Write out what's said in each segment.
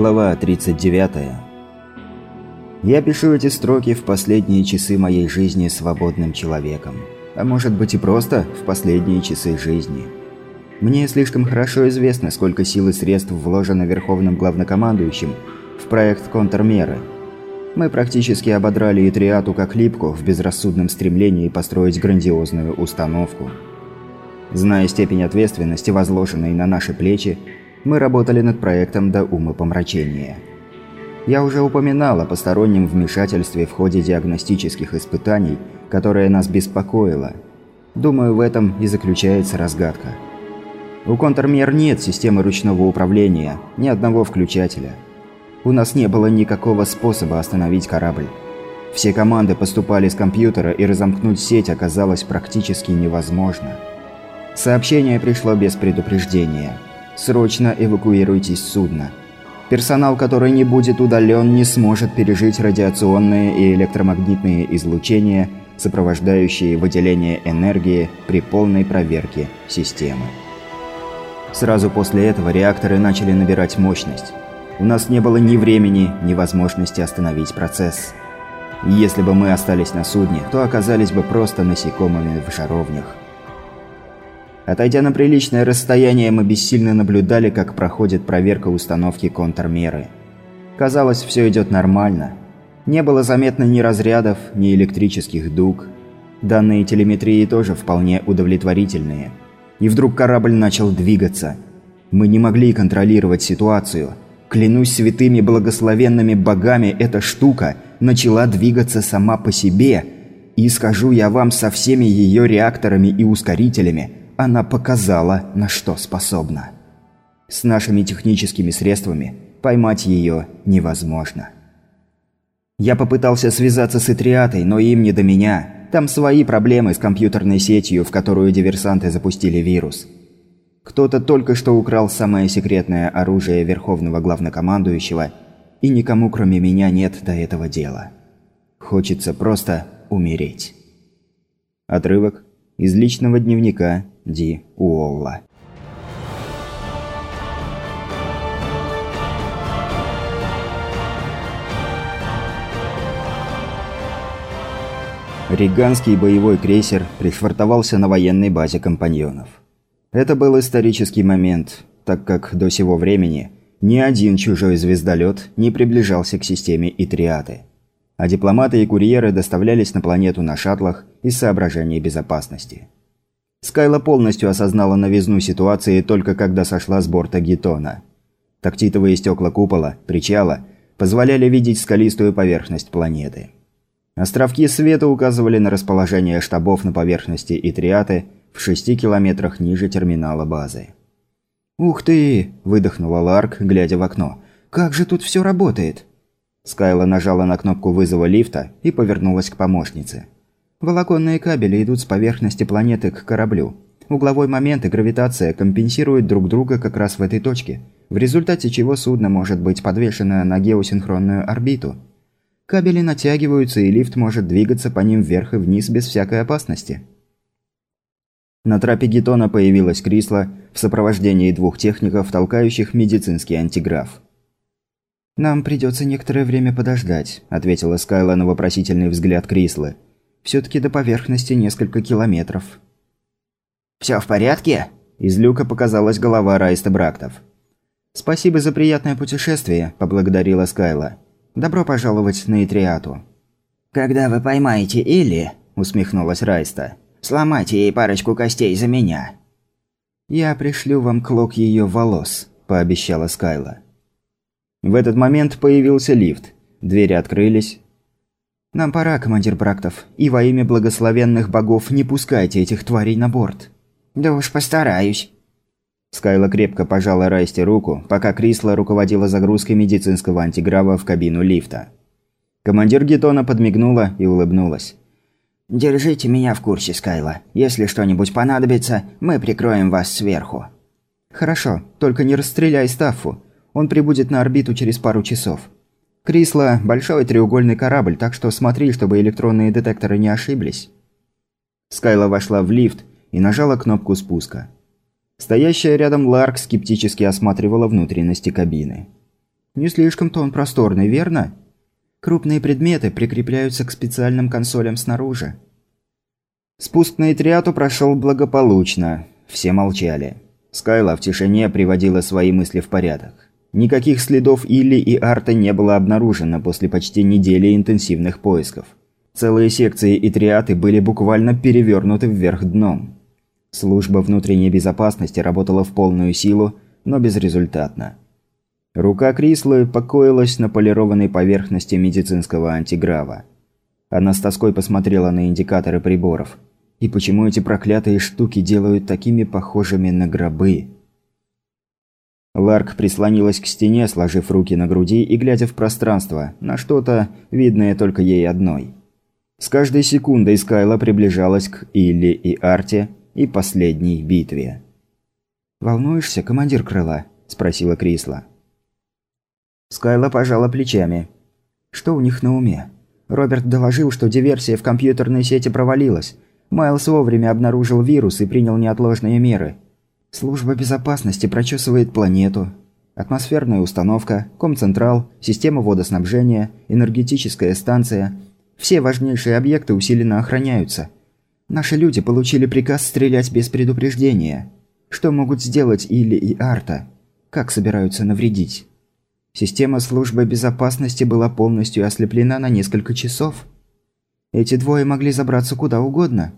Глава 39. Я пишу эти строки в последние часы моей жизни свободным человеком. А может быть и просто в последние часы жизни. Мне слишком хорошо известно, сколько сил и средств вложено Верховным Главнокомандующим в проект контрмеры. Мы практически ободрали Итриату как липку в безрассудном стремлении построить грандиозную установку. Зная степень ответственности, возложенной на наши плечи, мы работали над проектом до умопомрачения. Я уже упоминал о постороннем вмешательстве в ходе диагностических испытаний, которое нас беспокоило. Думаю, в этом и заключается разгадка. У контрмер нет системы ручного управления, ни одного включателя. У нас не было никакого способа остановить корабль. Все команды поступали с компьютера, и разомкнуть сеть оказалось практически невозможно. Сообщение пришло без предупреждения – Срочно эвакуируйтесь с судна. Персонал, который не будет удален, не сможет пережить радиационные и электромагнитные излучения, сопровождающие выделение энергии при полной проверке системы. Сразу после этого реакторы начали набирать мощность. У нас не было ни времени, ни возможности остановить процесс. Если бы мы остались на судне, то оказались бы просто насекомыми в жаровнях. Отойдя на приличное расстояние, мы бессильно наблюдали, как проходит проверка установки контрмеры. Казалось, все идет нормально. Не было заметно ни разрядов, ни электрических дуг. Данные телеметрии тоже вполне удовлетворительные. И вдруг корабль начал двигаться. Мы не могли контролировать ситуацию. Клянусь святыми благословенными богами, эта штука начала двигаться сама по себе. И скажу я вам со всеми ее реакторами и ускорителями – она показала, на что способна. С нашими техническими средствами поймать ее невозможно. Я попытался связаться с Итриатой, но им не до меня. Там свои проблемы с компьютерной сетью, в которую диверсанты запустили вирус. Кто-то только что украл самое секретное оружие Верховного Главнокомандующего, и никому кроме меня нет до этого дела. Хочется просто умереть. Отрывок из личного дневника Ди Уолла. Риганский боевой крейсер пришвартовался на военной базе компаньонов. Это был исторический момент, так как до сего времени ни один чужой звездолет не приближался к системе Итриаты, а дипломаты и курьеры доставлялись на планету на шаттлах из соображений безопасности. Скайла полностью осознала новизну ситуации только когда сошла с борта Гетона. Тактитовые стекла купола, причала, позволяли видеть скалистую поверхность планеты. Островки света указывали на расположение штабов на поверхности Итриаты в шести километрах ниже терминала базы. «Ух ты!» – выдохнула Ларк, глядя в окно. «Как же тут все работает?» Скайла нажала на кнопку вызова лифта и повернулась к помощнице. Волоконные кабели идут с поверхности планеты к кораблю. Угловой момент и гравитация компенсируют друг друга как раз в этой точке, в результате чего судно может быть подвешено на геосинхронную орбиту. Кабели натягиваются, и лифт может двигаться по ним вверх и вниз без всякой опасности. На трапе Гетона появилась Крисла в сопровождении двух техников, толкающих медицинский антиграф. «Нам придется некоторое время подождать», – ответила Скайла на вопросительный взгляд Крислы. Все-таки до поверхности несколько километров. «Все в порядке?» Из люка показалась голова Райста Брактов. «Спасибо за приятное путешествие», – поблагодарила Скайла. «Добро пожаловать на Итриату». «Когда вы поймаете Илли», – усмехнулась Райста, – «сломайте ей парочку костей за меня». «Я пришлю вам клок ее волос», – пообещала Скайла. В этот момент появился лифт. Двери открылись, «Нам пора, командир Брактов, и во имя благословенных богов не пускайте этих тварей на борт». «Да уж постараюсь». Скайла крепко пожала Райсте руку, пока Крисла руководила загрузкой медицинского антиграва в кабину лифта. Командир Гетона подмигнула и улыбнулась. «Держите меня в курсе, Скайла. Если что-нибудь понадобится, мы прикроем вас сверху». «Хорошо, только не расстреляй Стаффу. Он прибудет на орбиту через пару часов». Крисла – большой треугольный корабль, так что смотри, чтобы электронные детекторы не ошиблись. Скайла вошла в лифт и нажала кнопку спуска. Стоящая рядом Ларк скептически осматривала внутренности кабины. Не слишком-то он просторный, верно? Крупные предметы прикрепляются к специальным консолям снаружи. Спуск на Итриату прошел благополучно. Все молчали. Скайла в тишине приводила свои мысли в порядок. Никаких следов Илли и Арта не было обнаружено после почти недели интенсивных поисков. Целые секции Итриаты были буквально перевернуты вверх дном. Служба внутренней безопасности работала в полную силу, но безрезультатно. Рука Крислы покоилась на полированной поверхности медицинского антиграва. Она с тоской посмотрела на индикаторы приборов. И почему эти проклятые штуки делают такими похожими на гробы? Ларк прислонилась к стене, сложив руки на груди и глядя в пространство, на что-то, видное только ей одной. С каждой секундой Скайла приближалась к Илли и Арте и последней битве. «Волнуешься, командир крыла?» – спросила Крисла. Скайла пожала плечами. «Что у них на уме?» Роберт доложил, что диверсия в компьютерной сети провалилась. Майлз вовремя обнаружил вирус и принял неотложные меры – Служба безопасности прочесывает планету. Атмосферная установка, комцентрал, система водоснабжения, энергетическая станция. Все важнейшие объекты усиленно охраняются. Наши люди получили приказ стрелять без предупреждения. Что могут сделать Или и Арта? Как собираются навредить? Система службы безопасности была полностью ослеплена на несколько часов. Эти двое могли забраться куда угодно.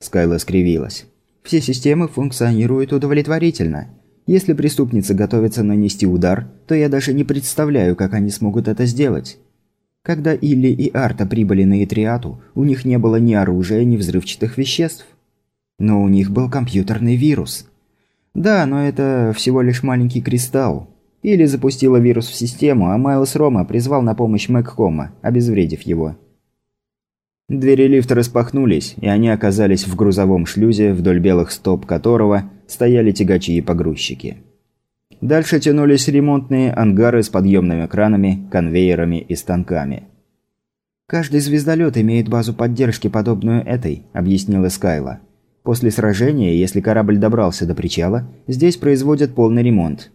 Скайла скривилась. Все системы функционируют удовлетворительно. Если преступницы готовятся нанести удар, то я даже не представляю, как они смогут это сделать. Когда Илли и Арта прибыли на Итриату, у них не было ни оружия, ни взрывчатых веществ. Но у них был компьютерный вирус. Да, но это всего лишь маленький кристалл. Или запустила вирус в систему, а Майлз Рома призвал на помощь Мэгкома, обезвредив его. Двери лифта распахнулись, и они оказались в грузовом шлюзе, вдоль белых стоп которого стояли тягачи и погрузчики. Дальше тянулись ремонтные ангары с подъемными кранами, конвейерами и станками. «Каждый звездолет имеет базу поддержки, подобную этой», – объяснила Скайла. «После сражения, если корабль добрался до причала, здесь производят полный ремонт.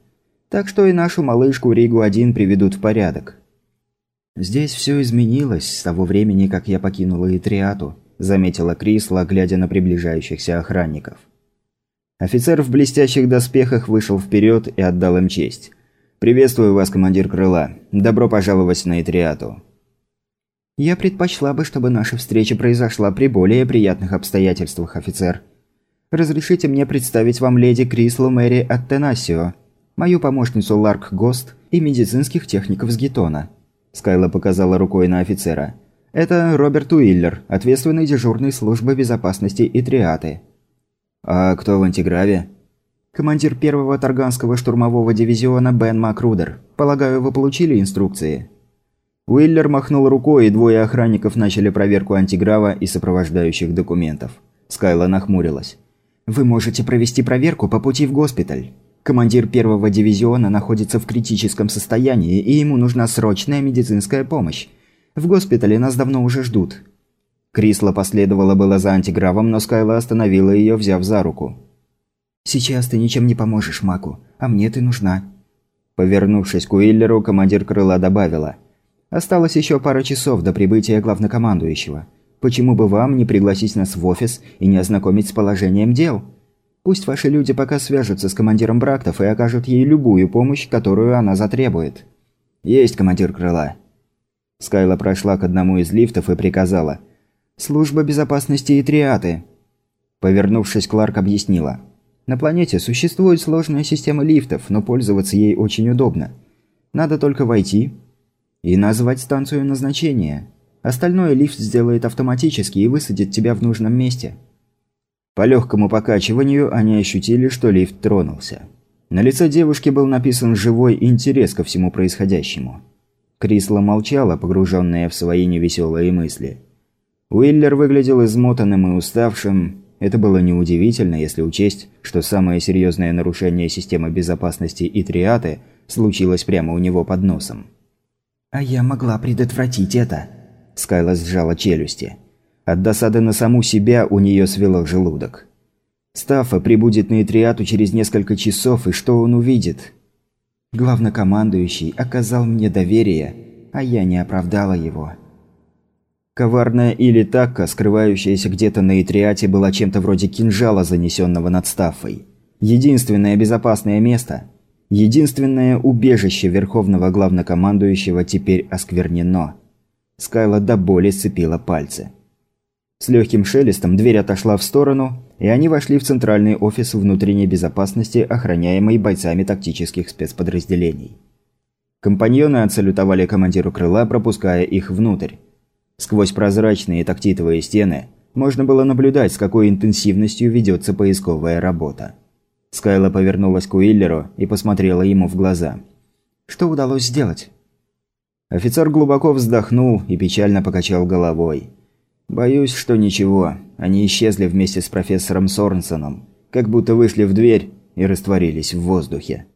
Так что и нашу малышку Ригу-1 приведут в порядок. «Здесь все изменилось с того времени, как я покинула Итриату», – заметила Крисла, глядя на приближающихся охранников. Офицер в блестящих доспехах вышел вперед и отдал им честь. «Приветствую вас, командир крыла. Добро пожаловать на Итриату». «Я предпочла бы, чтобы наша встреча произошла при более приятных обстоятельствах, офицер. Разрешите мне представить вам леди Крислу Мэри Аттенасио, мою помощницу Ларк Гост и медицинских техников с Гетона». Скайла показала рукой на офицера. «Это Роберт Уиллер, ответственный дежурной службы безопасности и триаты». «А кто в антиграве?» «Командир первого Тарганского штурмового дивизиона Бен Макрудер. Полагаю, вы получили инструкции?» Уиллер махнул рукой, и двое охранников начали проверку антиграва и сопровождающих документов. Скайла нахмурилась. «Вы можете провести проверку по пути в госпиталь. Командир первого дивизиона находится в критическом состоянии, и ему нужна срочная медицинская помощь. В госпитале нас давно уже ждут». Крисла последовала было за антигравом, но Скайла остановила ее, взяв за руку. «Сейчас ты ничем не поможешь Маку, а мне ты нужна». Повернувшись к Уиллеру, командир крыла добавила. «Осталось еще пара часов до прибытия главнокомандующего. Почему бы вам не пригласить нас в офис и не ознакомить с положением дел?» Пусть ваши люди пока свяжутся с командиром Брактов и окажут ей любую помощь, которую она затребует. Есть командир крыла. Скайла прошла к одному из лифтов и приказала. «Служба безопасности и триаты». Повернувшись, Кларк объяснила. «На планете существует сложная система лифтов, но пользоваться ей очень удобно. Надо только войти и назвать станцию назначения. Остальное лифт сделает автоматически и высадит тебя в нужном месте». По легкому покачиванию они ощутили, что лифт тронулся. На лице девушки был написан живой интерес ко всему происходящему. Крисла молчала, погруженная в свои невеселые мысли. Уиллер выглядел измотанным и уставшим. Это было неудивительно, если учесть, что самое серьезное нарушение системы безопасности и триаты случилось прямо у него под носом. «А я могла предотвратить это», – Скайла сжала челюсти. От досады на саму себя у нее свело желудок. Стаффа прибудет на Итриату через несколько часов, и что он увидит? Главнокомандующий оказал мне доверие, а я не оправдала его. Коварная или такка, скрывающаяся где-то на Итриате, была чем-то вроде кинжала, занесенного над Стаффой. Единственное безопасное место, единственное убежище Верховного Главнокомандующего теперь осквернено. Скайла до боли сцепила пальцы. С легким шелестом дверь отошла в сторону, и они вошли в центральный офис внутренней безопасности, охраняемый бойцами тактических спецподразделений. Компаньоны отсалютовали командиру крыла, пропуская их внутрь. Сквозь прозрачные тактитовые стены можно было наблюдать, с какой интенсивностью ведется поисковая работа. Скайла повернулась к Уиллеру и посмотрела ему в глаза. «Что удалось сделать?» Офицер глубоко вздохнул и печально покачал головой. «Боюсь, что ничего. Они исчезли вместе с профессором Сорнсоном, как будто вышли в дверь и растворились в воздухе».